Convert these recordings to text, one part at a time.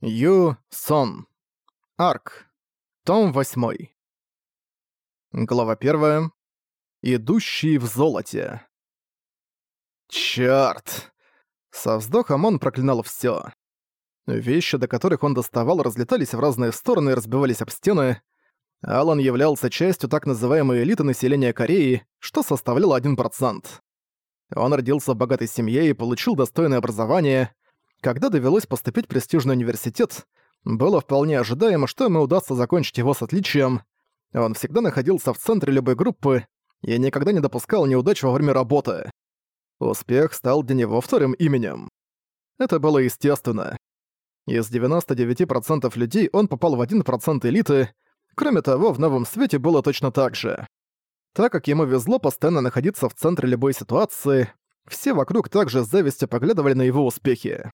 Ю Сон. Арк. Том 8. Глава 1. Идущий в золоте. Чёрт! Со вздохом он проклинал всё. Вещи, до которых он доставал, разлетались в разные стороны и разбивались об стены. Алан являлся частью так называемой элиты населения Кореи, что составляло 1%. Он родился в богатой семье и получил достойное образование, когда довелось поступить в престижный университет, было вполне ожидаемо, что ему удастся закончить его с отличием. Он всегда находился в центре любой группы и никогда не допускал неудач во время работы. Успех стал для него вторым именем. Это было естественно. Из 99% людей он попал в 1% элиты, кроме того, в новом свете было точно так же. Так как ему везло постоянно находиться в центре любой ситуации, все вокруг также с завистью поглядывали на его успехи.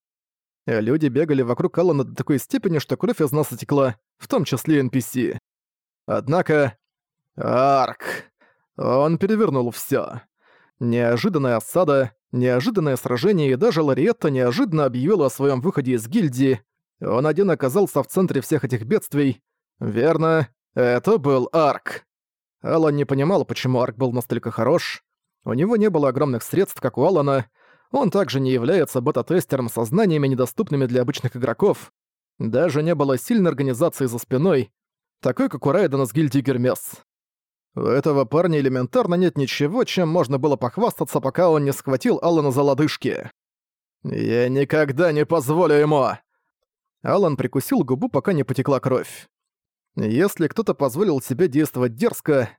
Люди бегали вокруг Алана до такой степени, что кровь из носа текла, в том числе NPC. Однако... Арк! Он перевернул всё. Неожиданная осада, неожиданное сражение и даже Лариетта неожиданно объявила о своём выходе из гильдии. Он один оказался в центре всех этих бедствий. Верно, это был Арк. Алан не понимал, почему Арк был настолько хорош. У него не было огромных средств, как у Алана, он также не является бета-тестером со знаниями, недоступными для обычных игроков. Даже не было сильной организации за спиной, такой как у Райдена с гильдии Гермес. У этого парня элементарно нет ничего, чем можно было похвастаться, пока он не схватил Алана за лодыжки. «Я никогда не позволю ему!» Алан прикусил губу, пока не потекла кровь. Если кто-то позволил себе действовать дерзко,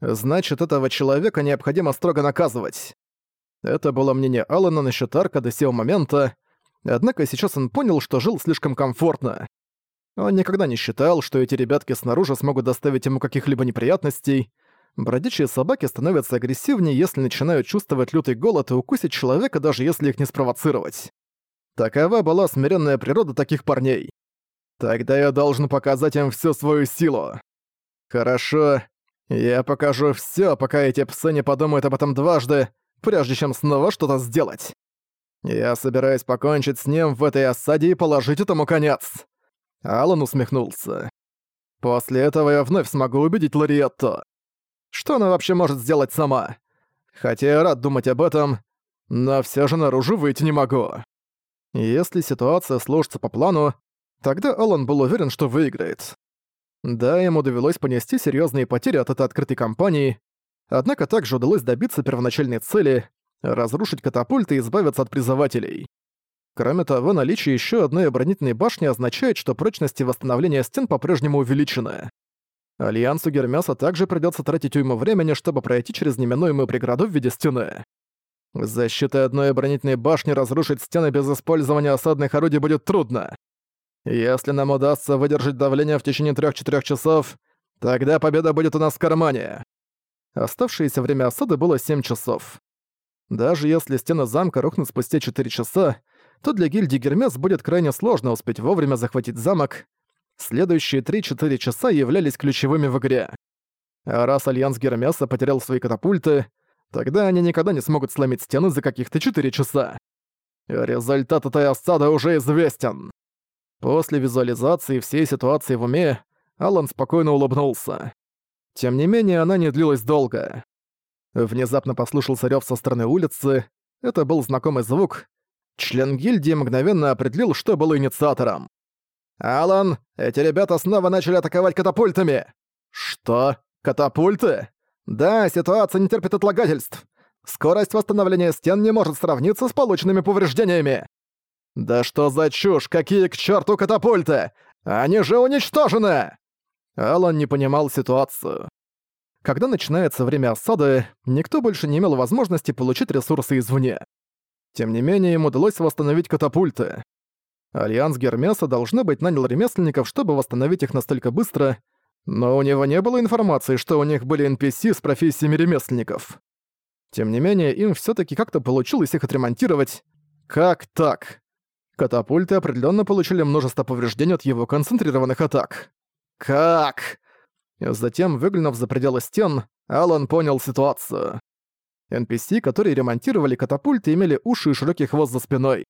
значит, этого человека необходимо строго наказывать. Это было мнение Алана насчет Арка до сего момента, однако сейчас он понял, что жил слишком комфортно. Он никогда не считал, что эти ребятки снаружи смогут доставить ему каких-либо неприятностей. Бродячие собаки становятся агрессивнее, если начинают чувствовать лютый голод и укусить человека, даже если их не спровоцировать. Такова была смиренная природа таких парней. Тогда я должен показать им всю свою силу. Хорошо, я покажу все, пока эти псы не подумают об этом дважды, прежде чем снова что-то сделать. Я собираюсь покончить с ним в этой осаде и положить этому конец. Алан усмехнулся. После этого я вновь смогу убедить Лориетто. Что она вообще может сделать сама? Хотя я рад думать об этом, но все же наружу выйти не могу. Если ситуация сложится по плану, тогда Алан был уверен, что выиграет. Да, ему довелось понести серьезные потери от этой открытой кампании, Однако также удалось добиться первоначальной цели — разрушить катапульты и избавиться от призывателей. Кроме того, наличие еще одной оборонительной башни означает, что прочность и восстановление стен по-прежнему увеличены. Альянсу Гермеса также придется тратить уйму времени, чтобы пройти через неминуемую преграду в виде стены. С защитой одной оборонительной башни разрушить стены без использования осадных орудий будет трудно. Если нам удастся выдержать давление в течение 3-4 часов, тогда победа будет у нас в кармане. Оставшееся время осады было 7 часов. Даже если стены замка рухнут спустя 4 часа, то для гильдии Гермес будет крайне сложно успеть вовремя захватить замок. Следующие 3-4 часа являлись ключевыми в игре. А раз Альянс Гермеса потерял свои катапульты, тогда они никогда не смогут сломить стены за каких-то 4 часа. Результат этой осады уже известен. После визуализации всей ситуации в уме, Алан спокойно улыбнулся. Тем не менее, она не длилась долго. Внезапно послышался рёв со стороны улицы. Это был знакомый звук. Член гильдии мгновенно определил, что был инициатором. «Алан, эти ребята снова начали атаковать катапультами!» «Что? Катапульты?» «Да, ситуация не терпит отлагательств. Скорость восстановления стен не может сравниться с полученными повреждениями». «Да что за чушь? Какие к черту катапульты? Они же уничтожены!» Алан не понимал ситуацию. Когда начинается время осады, никто больше не имел возможности получить ресурсы извне. Тем не менее, им удалось восстановить катапульты. Альянс Гермеса должно быть нанял ремесленников, чтобы восстановить их настолько быстро, но у него не было информации, что у них были NPC с профессиями ремесленников. Тем не менее, им все таки как-то получилось их отремонтировать. Как так? Катапульты определенно получили множество повреждений от его концентрированных атак. «Как?» Затем, выглянув за пределы стен, Алан понял ситуацию. NPC, которые ремонтировали катапульты, имели уши и широкий хвост за спиной.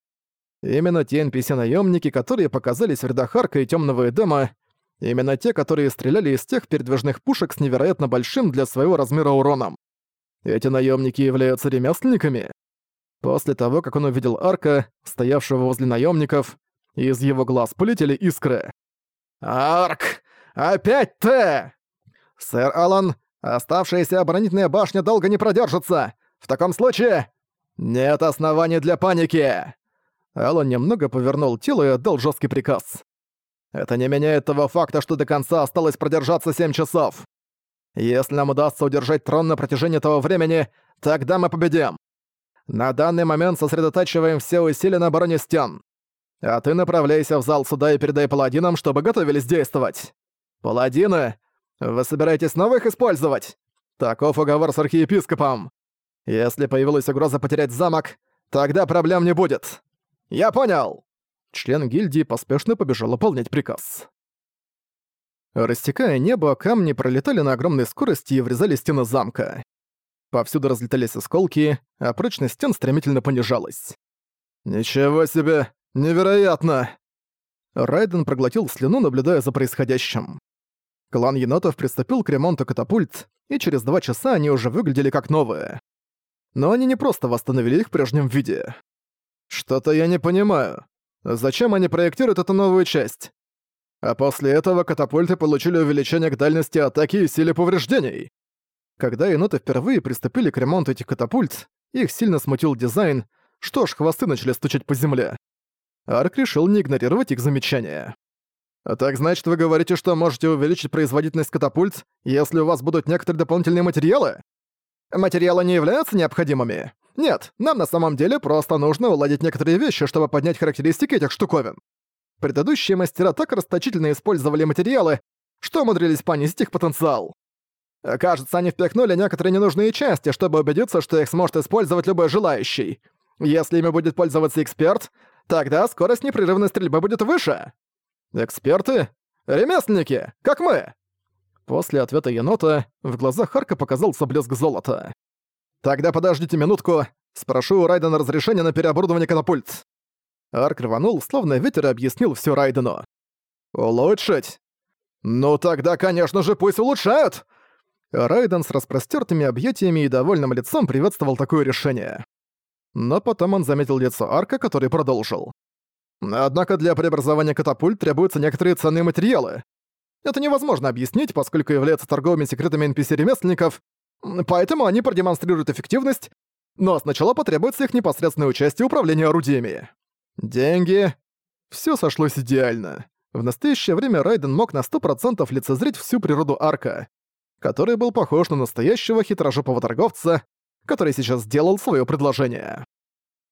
Именно те NPC-наемники, которые показались в рядах Арка и Темного Эдема, именно те, которые стреляли из тех передвижных пушек с невероятно большим для своего размера уроном. Эти наемники являются ремесленниками. После того, как он увидел Арка, стоявшего возле наемников, из его глаз полетели искры. «Арк! Опять ты!» «Сэр Алан, оставшаяся оборонительная башня долго не продержится! В таком случае нет оснований для паники!» Алан немного повернул тело и отдал жесткий приказ. «Это не меняет того факта, что до конца осталось продержаться семь часов. Если нам удастся удержать трон на протяжении этого времени, тогда мы победим. На данный момент сосредотачиваем все усилия на обороне стен. А ты направляйся в зал суда и передай паладинам, чтобы готовились действовать. Паладины, вы собираетесь снова их использовать? Таков уговор с архиепископом. Если появилась угроза потерять замок, тогда проблем не будет. Я понял. Член гильдии поспешно побежал выполнять приказ. Растекая небо, камни пролетали на огромной скорости и врезали стены замка. Повсюду разлетались осколки, а прочность стен стремительно понижалась. «Ничего себе! Невероятно!» Райден проглотил слюну, наблюдая за происходящим. Клан енотов приступил к ремонту катапульт, и через два часа они уже выглядели как новые. Но они не просто восстановили их в прежнем виде. Что-то я не понимаю. Зачем они проектируют эту новую часть? А после этого катапульты получили увеличение к дальности атаки и силе повреждений. Когда еноты впервые приступили к ремонту этих катапульт, их сильно смутил дизайн, что ж, хвосты начали стучать по земле. Арк решил не игнорировать их замечания. «А «Так значит, вы говорите, что можете увеличить производительность катапульт, если у вас будут некоторые дополнительные материалы?» «Материалы не являются необходимыми. Нет, нам на самом деле просто нужно уладить некоторые вещи, чтобы поднять характеристики этих штуковин. Предыдущие мастера так расточительно использовали материалы, что умудрились понизить их потенциал. Кажется, они впихнули некоторые ненужные части, чтобы убедиться, что их сможет использовать любой желающий. Если ими будет пользоваться эксперт, тогда скорость непрерывной стрельбы будет выше. Эксперты? Ремесленники, как мы!» После ответа енота в глазах Харка показался блеск золота. «Тогда подождите минутку, спрошу у Райдена разрешения на переоборудование катапульт». Арк рванул, словно ветер объяснил все Райдену. «Улучшить? Ну тогда, конечно же, пусть улучшают!» Райден с распростертыми объятиями и довольным лицом приветствовал такое решение. Но потом он заметил лицо Арка, который продолжил. Однако для преобразования катапульт требуются некоторые ценные материалы. Это невозможно объяснить, поскольку является торговыми секретами NPC-ремесленников, поэтому они продемонстрируют эффективность, но сначала потребуется их непосредственное участие в управлении орудиями. Деньги. Все сошлось идеально. В настоящее время Райден мог на 100% лицезреть всю природу арка который был похож на настоящего хитрожопого торговца, который сейчас сделал свое предложение.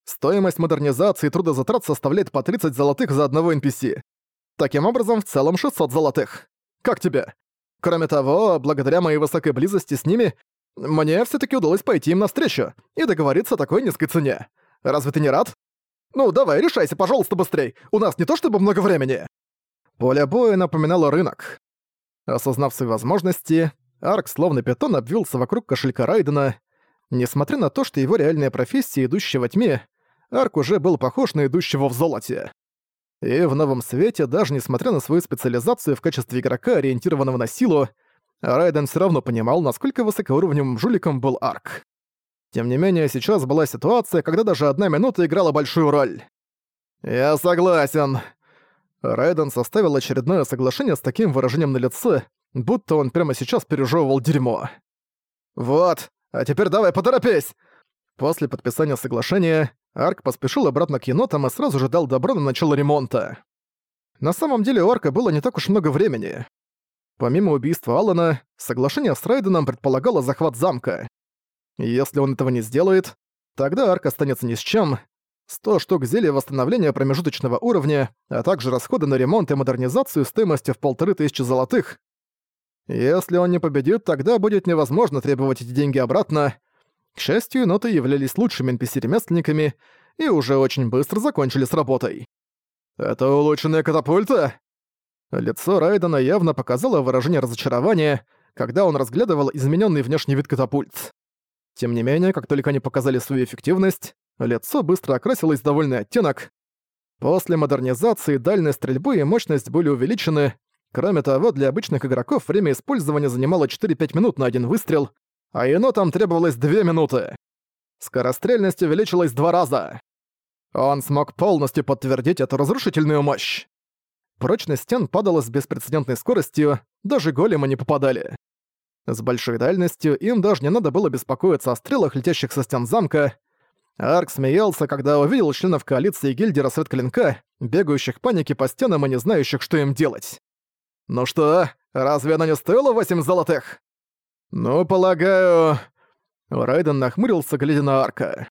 Стоимость модернизации и трудозатрат составляет по 30 золотых за одного NPC. Таким образом, в целом 600 золотых. Как тебе? Кроме того, благодаря моей высокой близости с ними, мне все таки удалось пойти им навстречу и договориться о такой низкой цене. Разве ты не рад? Ну, давай, решайся, пожалуйста, быстрей. У нас не то чтобы много времени. Поле боя напоминало рынок. Осознав свои возможности, Арк словно питон обвился вокруг кошелька Райдена. Несмотря на то, что его реальная профессия, идущая во тьме, Арк уже был похож на идущего в золоте. И в новом свете, даже несмотря на свою специализацию в качестве игрока, ориентированного на силу, Райден все равно понимал, насколько высокоуровневым жуликом был Арк. Тем не менее, сейчас была ситуация, когда даже одна минута играла большую роль. «Я согласен». Райден составил очередное соглашение с таким выражением на лице, будто он прямо сейчас пережевывал дерьмо. «Вот, а теперь давай поторопись!» После подписания соглашения Арк поспешил обратно к енотам и сразу же дал добро на начало ремонта. На самом деле у Арка было не так уж много времени. Помимо убийства Алана, соглашение с Райденом предполагало захват замка. если он этого не сделает, тогда Арк останется ни с чем. 100 штук зелья восстановления промежуточного уровня, а также расходы на ремонт и модернизацию стоимостью в полторы тысячи золотых если он не победит, тогда будет невозможно требовать эти деньги обратно. К счастью, ноты являлись лучшими NPC-ремесленниками и уже очень быстро закончили с работой. «Это улучшенная катапульта?» Лицо Райдена явно показало выражение разочарования, когда он разглядывал измененный внешний вид катапульт. Тем не менее, как только они показали свою эффективность, лицо быстро окрасилось в довольный оттенок. После модернизации дальность стрельбы и мощность были увеличены. Кроме того, для обычных игроков время использования занимало 4-5 минут на один выстрел, а енотам требовалось 2 минуты. Скорострельность увеличилась два раза. Он смог полностью подтвердить эту разрушительную мощь. Прочность стен падала с беспрецедентной скоростью, даже големы не попадали. С большой дальностью им даже не надо было беспокоиться о стрелах, летящих со стен замка. Арк смеялся, когда увидел членов коалиции гильдии Рассвет Клинка, бегающих в панике по стенам и не знающих, что им делать. «Ну что, разве она не стоила восемь золотых?» «Ну, полагаю...» Райден нахмурился, глядя на Арка.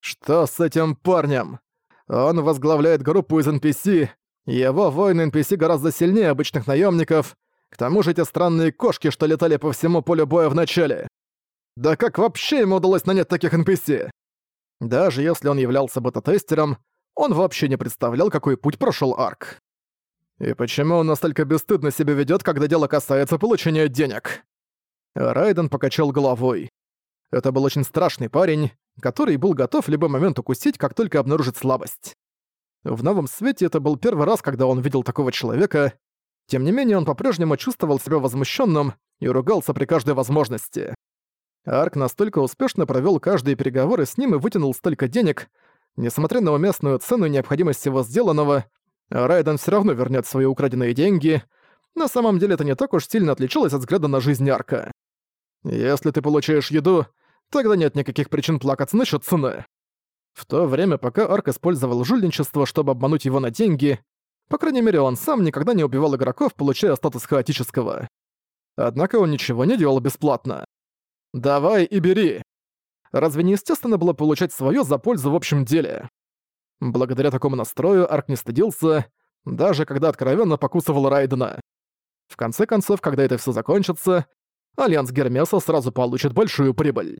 «Что с этим парнем? Он возглавляет группу из NPC, его воины NPC гораздо сильнее обычных наемников. К тому же эти странные кошки, что летали по всему полю боя в начале. Да как вообще ему удалось нанять таких NPC? Даже если он являлся бета-тестером, он вообще не представлял, какой путь прошел Арк. И почему он настолько бесстыдно себя ведет, когда дело касается получения денег? Райден покачал головой. Это был очень страшный парень, который был готов в любой момент укусить, как только обнаружит слабость. В новом свете это был первый раз, когда он видел такого человека. Тем не менее, он по-прежнему чувствовал себя возмущенным и ругался при каждой возможности. Арк настолько успешно провел каждые переговоры с ним и вытянул столько денег, несмотря на уместную цену и необходимость всего сделанного, Райден все равно вернет свои украденные деньги. На самом деле это не так уж сильно отличалось от взгляда на жизнь Арка. Если ты получаешь еду, тогда нет никаких причин плакаться насчет цены. В то время, пока Арк использовал жульничество, чтобы обмануть его на деньги, по крайней мере, он сам никогда не убивал игроков, получая статус хаотического. Однако он ничего не делал бесплатно. «Давай и бери!» Разве не естественно было получать своё за пользу в общем деле? Благодаря такому настрою Арк не стыдился, даже когда откровенно покусывал Райдена. В конце концов, когда это всё закончится, Альянс Гермеса сразу получит большую прибыль.